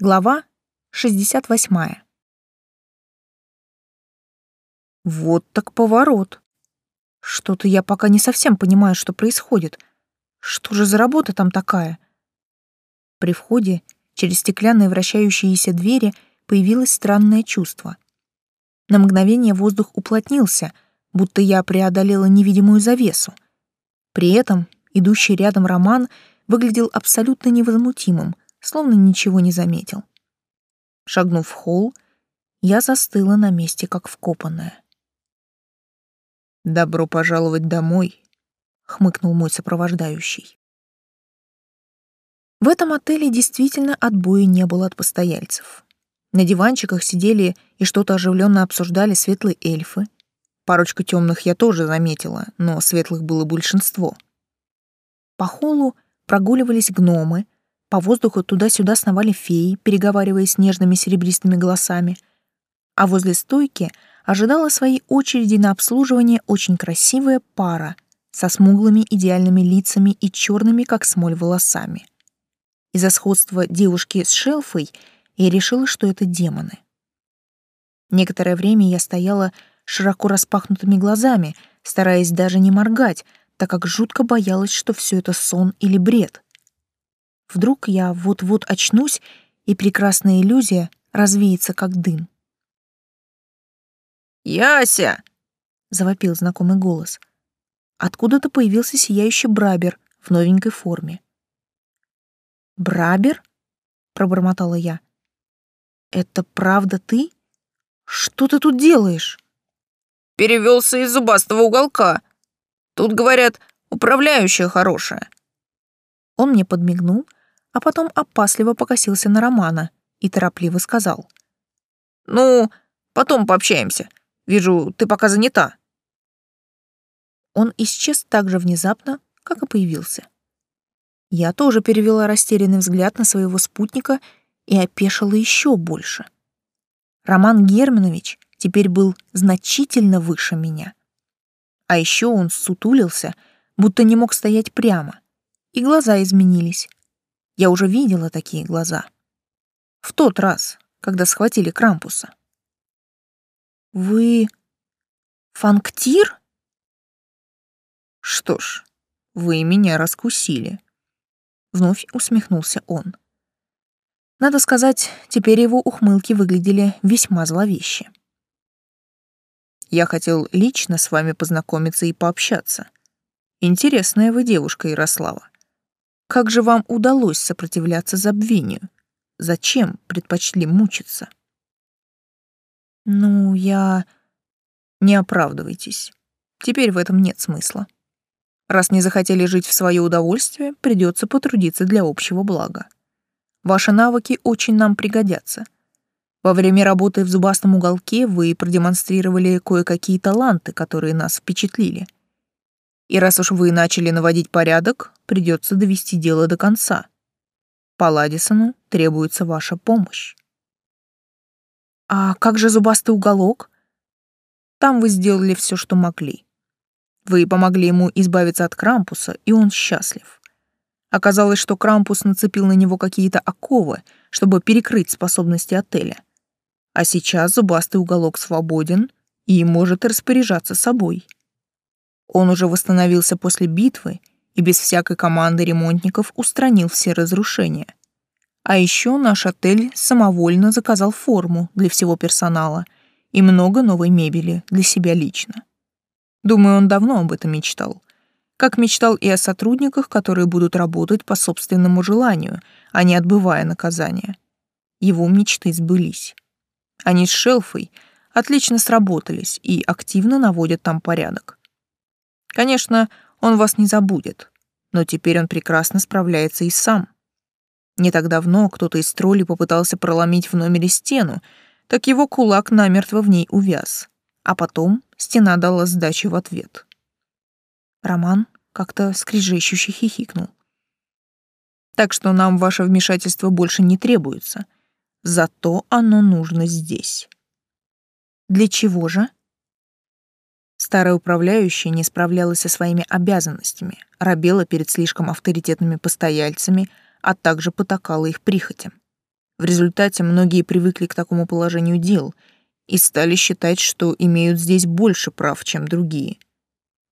Глава 68. Вот так поворот. Что-то я пока не совсем понимаю, что происходит. Что же за работа там такая? При входе через стеклянные вращающиеся двери появилось странное чувство. На мгновение воздух уплотнился, будто я преодолела невидимую завесу. При этом идущий рядом Роман выглядел абсолютно невозмутимым — словно ничего не заметил. Шагнув в холл, я застыла на месте, как вкопанная. «Добро пожаловать домой», — хмыкнул мой сопровождающий. В этом отеле действительно отбоя не было от постояльцев. На диванчиках сидели и что-то оживленно обсуждали светлые эльфы. Парочку темных я тоже заметила, но светлых было большинство. По холлу прогуливались гномы, по воздуху туда-сюда сновали феи, переговариваясь нежными серебристыми голосами. А возле стойки ожидала своей очереди на обслуживание очень красивая пара со смуглыми идеальными лицами и черными, как смоль, волосами. Из-за сходства девушки с шелфой я решила, что это демоны. Некоторое время я стояла широко распахнутыми глазами, стараясь даже не моргать, так как жутко боялась, что все это сон или бред — Вдруг я вот-вот очнусь, и прекрасная иллюзия развеется, как дым. «Яся!» — завопил знакомый голос. Откуда-то появился сияющий Брабер в новенькой форме. «Брабер?» — пробормотала я. «Это правда ты? Что ты тут делаешь?» «Перевелся из зубастого уголка. Тут, говорят, управляющая хорошая». Он мне подмигнул, а потом опасливо покосился на Романа и торопливо сказал. «Ну, потом пообщаемся. Вижу, ты пока занята». Он исчез так же внезапно, как и появился. Я тоже перевела растерянный взгляд на своего спутника и опешила еще больше. Роман Германович теперь был значительно выше меня. А еще он сутулился, будто не мог стоять прямо, и глаза изменились, я уже видела такие глаза. В тот раз, когда схватили Крампуса. «Вы... фанктир?» «Что ж, вы меня раскусили», — вновь усмехнулся он. Надо сказать, теперь его ухмылки выглядели весьма зловеще. «Я хотел лично с вами познакомиться и пообщаться. Интересная вы девушка, Ярослава. Как же вам удалось сопротивляться забвению? Зачем предпочли мучиться? Ну, я... Не оправдывайтесь. Теперь в этом нет смысла. Раз не захотели жить в свое удовольствие, придется потрудиться для общего блага. Ваши навыки очень нам пригодятся. Во время работы в зубастом уголке вы продемонстрировали кое-какие таланты, которые нас впечатлили — и раз уж вы начали наводить порядок, придется довести дело до конца. Паладисону требуется ваша помощь. А как же зубастый уголок? Там вы сделали все, что могли. Вы помогли ему избавиться от Крампуса, и он счастлив. Оказалось, что Крампус нацепил на него какие-то оковы, чтобы перекрыть способности отеля. А сейчас зубастый уголок свободен и может распоряжаться собой. Он уже восстановился после битвы и без всякой команды ремонтников устранил все разрушения. А еще наш отель самовольно заказал форму для всего персонала и много новой мебели для себя лично. Думаю, он давно об этом мечтал. Как мечтал и о сотрудниках, которые будут работать по собственному желанию, а не отбывая наказание. Его мечты сбылись. Они с Шелфой отлично сработались и активно наводят там порядок. Конечно, он вас не забудет, но теперь он прекрасно справляется и сам. Не так давно кто-то из троллей попытался проломить в номере стену, так его кулак намертво в ней увяз, а потом стена дала сдачи в ответ. Роман как-то скрижещуще хихикнул. Так что нам ваше вмешательство больше не требуется. Зато оно нужно здесь. Для чего же? Старая управляющая не справлялась со своими обязанностями, робела перед слишком авторитетными постояльцами, а также потакала их прихотям. В результате многие привыкли к такому положению дел и стали считать, что имеют здесь больше прав, чем другие.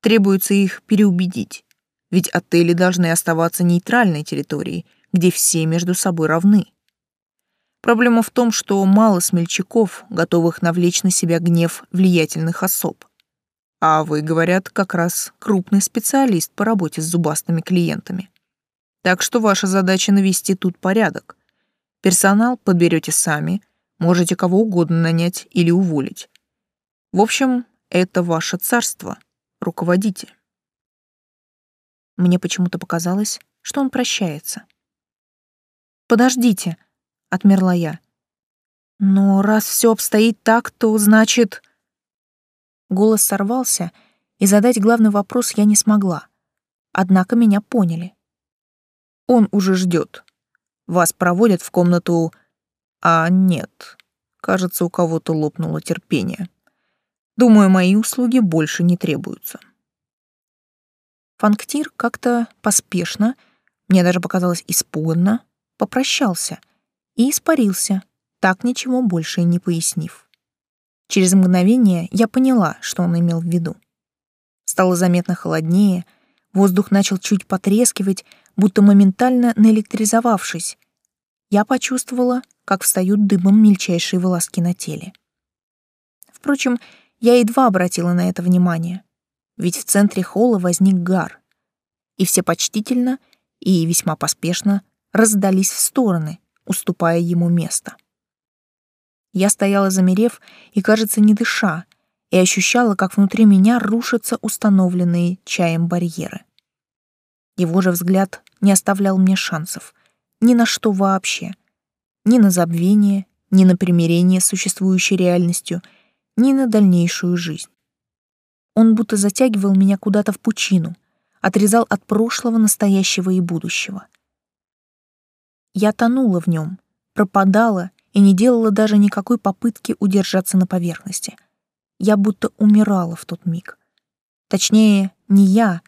Требуется их переубедить, ведь отели должны оставаться нейтральной территорией, где все между собой равны. Проблема в том, что мало смельчаков, готовых навлечь на себя гнев влиятельных особ. А вы, говорят, как раз крупный специалист по работе с зубастыми клиентами. Так что ваша задача навести тут порядок. Персонал подберете сами, можете кого угодно нанять или уволить. В общем, это ваше царство. Руководите. Мне почему-то показалось, что он прощается. «Подождите», — отмерла я. «Но раз все обстоит так, то значит...» Голос сорвался, и задать главный вопрос я не смогла. Однако меня поняли. Он уже ждет. Вас проводят в комнату... А нет, кажется, у кого-то лопнуло терпение. Думаю, мои услуги больше не требуются. Фанктир как-то поспешно, мне даже показалось испуганно, попрощался и испарился, так ничего больше и не пояснив. Через мгновение я поняла, что он имел в виду. Стало заметно холоднее, воздух начал чуть потрескивать, будто моментально наэлектризовавшись. Я почувствовала, как встают дымом мельчайшие волоски на теле. Впрочем, я едва обратила на это внимание, ведь в центре холла возник гар, и все почтительно и весьма поспешно раздались в стороны, уступая ему место. Я стояла замерев и, кажется, не дыша, и ощущала, как внутри меня рушатся установленные чаем барьеры. Его же взгляд не оставлял мне шансов. Ни на что вообще. Ни на забвение, ни на примирение с существующей реальностью, ни на дальнейшую жизнь. Он будто затягивал меня куда-то в пучину, отрезал от прошлого, настоящего и будущего. Я тонула в нем, пропадала и не делала даже никакой попытки удержаться на поверхности. Я будто умирала в тот миг. Точнее, не я,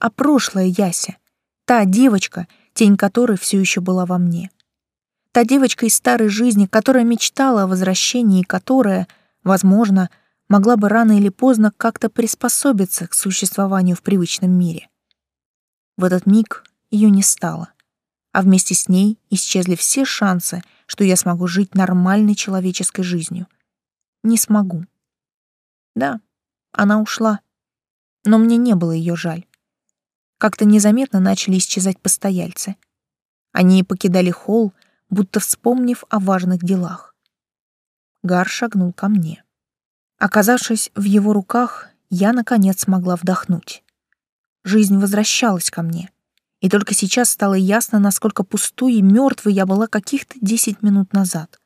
а прошлая Яся, та девочка, тень которой все еще была во мне. Та девочка из старой жизни, которая мечтала о возвращении, которая, возможно, могла бы рано или поздно как-то приспособиться к существованию в привычном мире. В этот миг ее не стало а вместе с ней исчезли все шансы, что я смогу жить нормальной человеческой жизнью. Не смогу. Да, она ушла, но мне не было ее жаль. Как-то незаметно начали исчезать постояльцы. Они покидали холл, будто вспомнив о важных делах. Гар шагнул ко мне. Оказавшись в его руках, я, наконец, смогла вдохнуть. Жизнь возвращалась ко мне — и только сейчас стало ясно, насколько пустой и мертвой я была каких-то десять минут назад.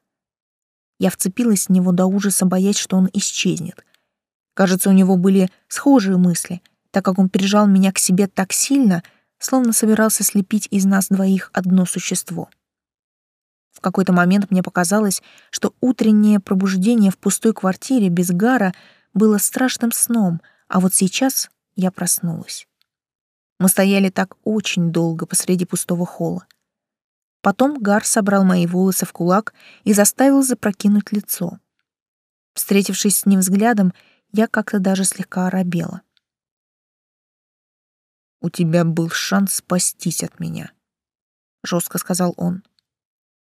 Я вцепилась в него до ужаса, боясь, что он исчезнет. Кажется, у него были схожие мысли, так как он прижал меня к себе так сильно, словно собирался слепить из нас двоих одно существо. В какой-то момент мне показалось, что утреннее пробуждение в пустой квартире без Гара было страшным сном, а вот сейчас я проснулась. Мы стояли так очень долго посреди пустого холла. Потом Гар собрал мои волосы в кулак и заставил запрокинуть лицо. Встретившись с ним взглядом, я как-то даже слегка оробела. «У тебя был шанс спастись от меня», — жестко сказал он.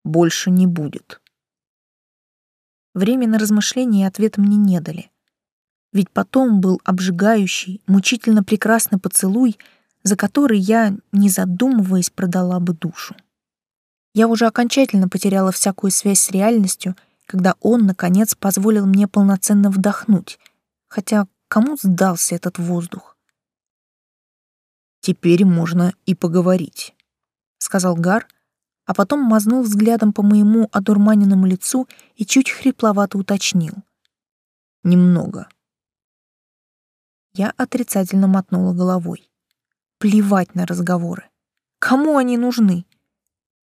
«Больше не будет». Время на размышление и ответ мне не дали. Ведь потом был обжигающий, мучительно прекрасный поцелуй — за который я, не задумываясь, продала бы душу. Я уже окончательно потеряла всякую связь с реальностью, когда он, наконец, позволил мне полноценно вдохнуть, хотя кому сдался этот воздух? «Теперь можно и поговорить», — сказал Гар, а потом мазнул взглядом по моему одурманенному лицу и чуть хрипловато уточнил. «Немного». Я отрицательно мотнула головой. Плевать на разговоры. Кому они нужны?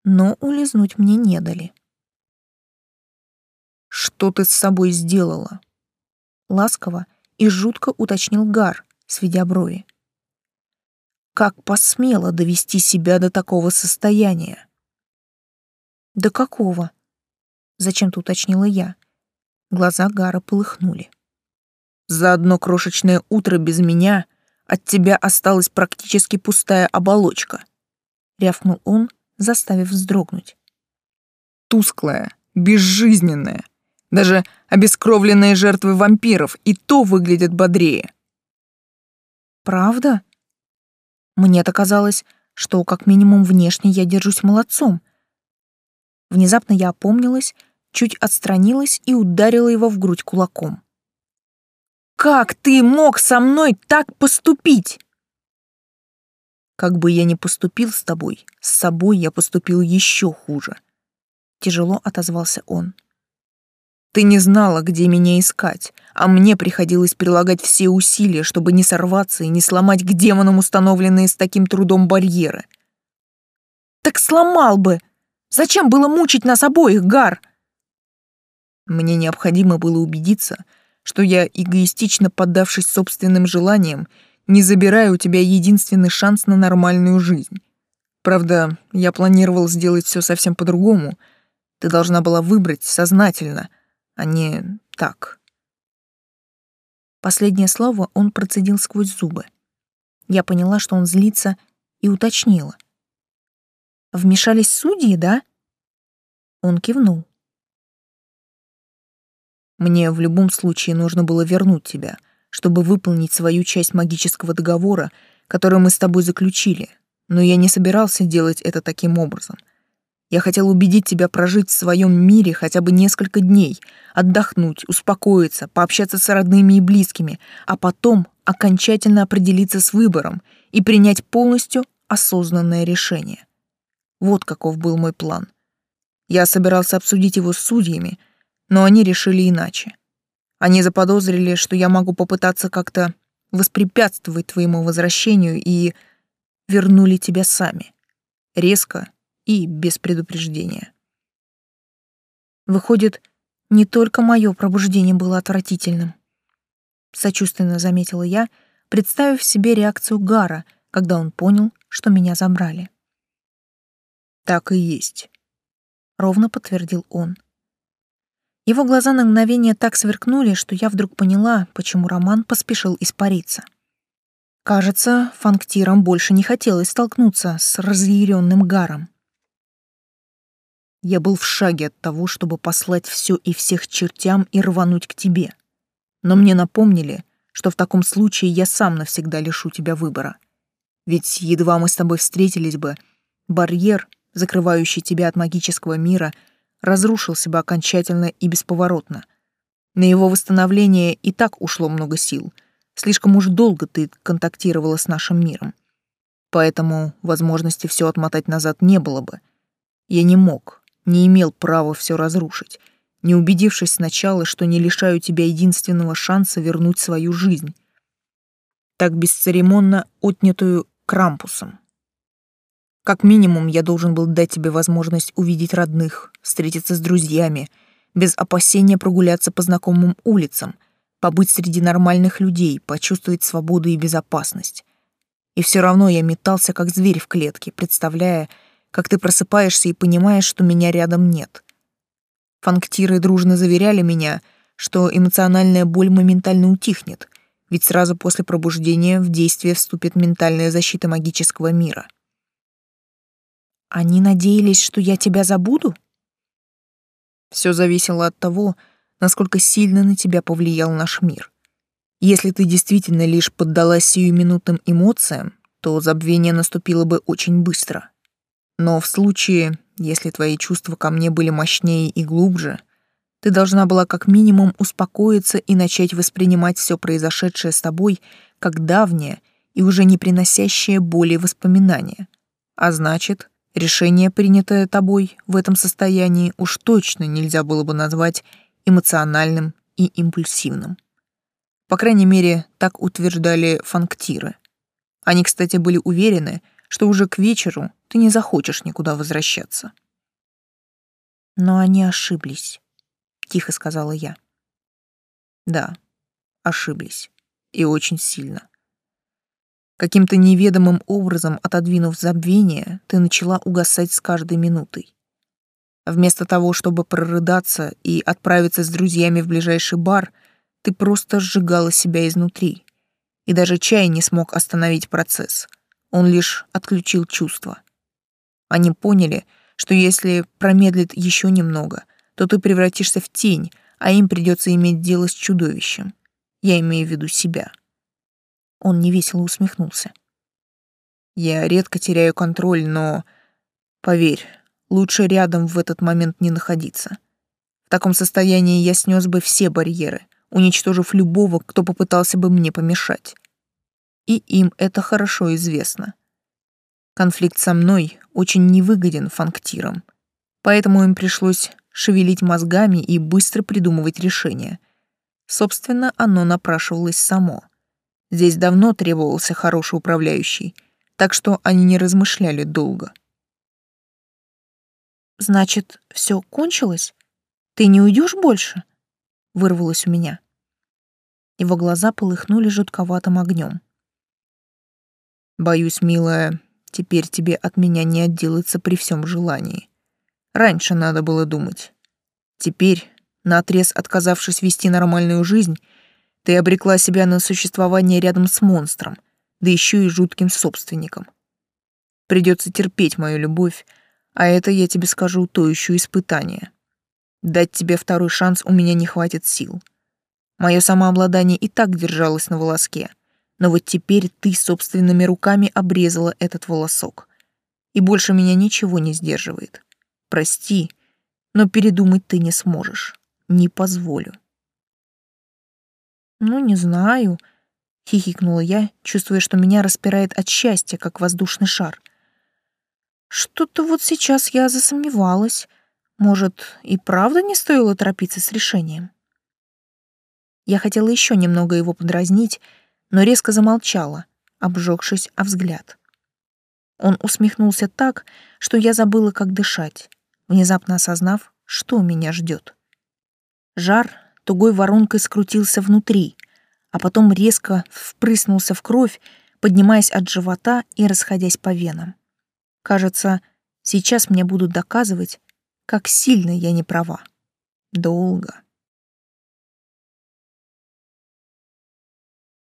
Но улизнуть мне не дали. «Что ты с собой сделала?» Ласково и жутко уточнил Гар, сведя брови. «Как посмела довести себя до такого состояния?» «До какого?» Зачем-то уточнила я. Глаза Гара полыхнули. За одно крошечное утро без меня от тебя осталась практически пустая оболочка. Рявкнул он, заставив вздрогнуть. Тусклая, безжизненная. Даже обескровленные жертвы вампиров и то выглядят бодрее. Правда? Мне-то казалось, что как минимум внешне я держусь молодцом. Внезапно я опомнилась, чуть отстранилась и ударила его в грудь кулаком. «Как ты мог со мной так поступить?» «Как бы я ни поступил с тобой, с собой я поступил еще хуже», — тяжело отозвался он. Ты не знала, где меня искать, а мне приходилось прилагать все усилия, чтобы не сорваться и не сломать к демонам установленные с таким трудом барьеры. Так сломал бы! Зачем было мучить нас обоих, Гар? Мне необходимо было убедиться, что я, эгоистично поддавшись собственным желаниям, не забираю у тебя единственный шанс на нормальную жизнь. Правда, я планировал сделать все совсем по-другому. Ты должна была выбрать сознательно — а не так. Последнее слово он процедил сквозь зубы. Я поняла, что он злится, и уточнила. «Вмешались судьи, да?» Он кивнул. «Мне в любом случае нужно было вернуть тебя, чтобы выполнить свою часть магического договора, который мы с тобой заключили, но я не собирался делать это таким образом — я хотел убедить тебя прожить в своем мире хотя бы несколько дней, отдохнуть, успокоиться, пообщаться с родными и близкими, а потом окончательно определиться с выбором и принять полностью осознанное решение. Вот каков был мой план. Я собирался обсудить его с судьями, но они решили иначе. Они заподозрили, что я могу попытаться как-то воспрепятствовать твоему возвращению и вернули тебя сами. Резко и без предупреждения. Выходит, не только мое пробуждение было отвратительным. Сочувственно заметила я, представив себе реакцию Гара, когда он понял, что меня забрали. «Так и есть», — ровно подтвердил он. Его глаза на мгновение так сверкнули, что я вдруг поняла, почему Роман поспешил испариться. Кажется, фанктирам больше не хотелось столкнуться с разъяренным Гаром. Я был в шаге от того, чтобы послать все и всех чертям и рвануть к тебе. Но мне напомнили, что в таком случае я сам навсегда лишу тебя выбора. Ведь едва мы с тобой встретились бы, барьер, закрывающий тебя от магического мира, разрушился бы окончательно и бесповоротно. На его восстановление и так ушло много сил. Слишком уж долго ты контактировала с нашим миром. Поэтому возможности все отмотать назад не было бы. Я не мог, не имел права все разрушить, не убедившись сначала, что не лишаю тебя единственного шанса вернуть свою жизнь, так бесцеремонно отнятую Крампусом. Как минимум, я должен был дать тебе возможность увидеть родных, встретиться с друзьями, без опасения прогуляться по знакомым улицам, побыть среди нормальных людей, почувствовать свободу и безопасность. И все равно я метался, как зверь в клетке, представляя, как ты просыпаешься и понимаешь, что меня рядом нет. Фанктиры дружно заверяли меня, что эмоциональная боль моментально утихнет, ведь сразу после пробуждения в действие вступит ментальная защита магического мира. Они надеялись, что я тебя забуду? Все зависело от того, насколько сильно на тебя повлиял наш мир. Если ты действительно лишь поддалась сиюминутным эмоциям, то забвение наступило бы очень быстро. Но в случае, если твои чувства ко мне были мощнее и глубже, ты должна была как минимум успокоиться и начать воспринимать все произошедшее с тобой как давнее и уже не приносящее боли воспоминания. А значит, решение, принятое тобой в этом состоянии, уж точно нельзя было бы назвать эмоциональным и импульсивным. По крайней мере, так утверждали фанктиры. Они, кстати, были уверены, что уже к вечеру ты не захочешь никуда возвращаться. Но они ошиблись, тихо сказала я. Да, ошиблись. И очень сильно. Каким-то неведомым образом, отодвинув забвение, ты начала угасать с каждой минутой. Вместо того, чтобы прорыдаться и отправиться с друзьями в ближайший бар, ты просто сжигала себя изнутри. И даже чай не смог остановить процесс. Он лишь отключил чувства. Они поняли, что если промедлит еще немного, то ты превратишься в тень, а им придется иметь дело с чудовищем. Я имею в виду себя. Он невесело усмехнулся. Я редко теряю контроль, но... Поверь, лучше рядом в этот момент не находиться. В таком состоянии я снес бы все барьеры, уничтожив любого, кто попытался бы мне помешать. И им это хорошо известно. Конфликт со мной очень невыгоден фанктирам, поэтому им пришлось шевелить мозгами и быстро придумывать решение. Собственно, оно напрашивалось само. Здесь давно требовался хороший управляющий, так что они не размышляли долго. «Значит, все кончилось? Ты не уйдешь больше?» — вырвалось у меня. Его глаза полыхнули жутковатым огнем. «Боюсь, милая, теперь тебе от меня не отделаться при всем желании. Раньше надо было думать. Теперь, наотрез отказавшись вести нормальную жизнь, ты обрекла себя на существование рядом с монстром, да еще и жутким собственником. Придется терпеть мою любовь, а это, я тебе скажу, то еще испытание. Дать тебе второй шанс у меня не хватит сил. Мое самообладание и так держалось на волоске, но вот теперь ты собственными руками обрезала этот волосок. И больше меня ничего не сдерживает. Прости, но передумать ты не сможешь. Не позволю. Ну, не знаю, хихикнула я, чувствуя, что меня распирает от счастья, как воздушный шар. Что-то вот сейчас я засомневалась. Может, и правда не стоило торопиться с решением? Я хотела еще немного его подразнить, но резко замолчала, обжегшись о взгляд. Он усмехнулся так, что я забыла, как дышать, внезапно осознав, что меня ждет. Жар тугой воронкой скрутился внутри, а потом резко впрыснулся в кровь, поднимаясь от живота и расходясь по венам. Кажется, сейчас мне будут доказывать, как сильно я не права. Долго.